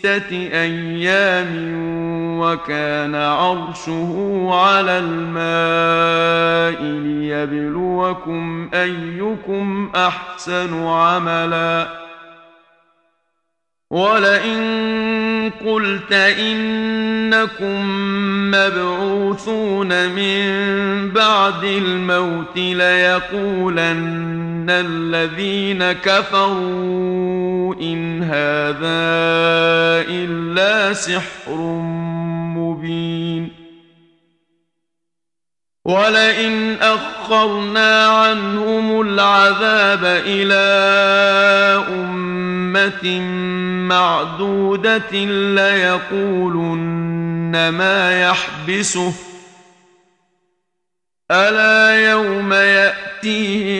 ستة أيام وكان عرشه على الماء ليبلوكم أيكم أحسن عملا. ولئن قلت إنكم مبعوثون من بعد الموت ليقولن الذين كفروا إن هذا إلا سحر مبين ولئن أخرنا عنهم العذاب إلى أمة معدودة ليقولن ما يحبسه ألا يوم يأتيهم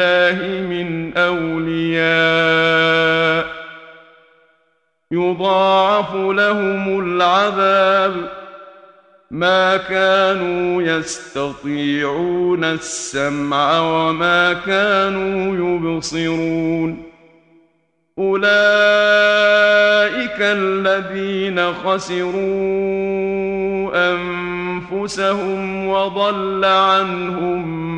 الله من أولياء يضاعف لهم العذاب ما كانوا يستطيعون السمع وما كانوا يبصرون أولئك الذين خسروا أنفسهم وضل عنهم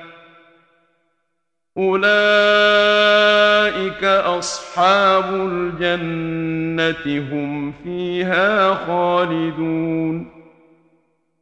أولئك أصحاب الجنة هم فيها خالدون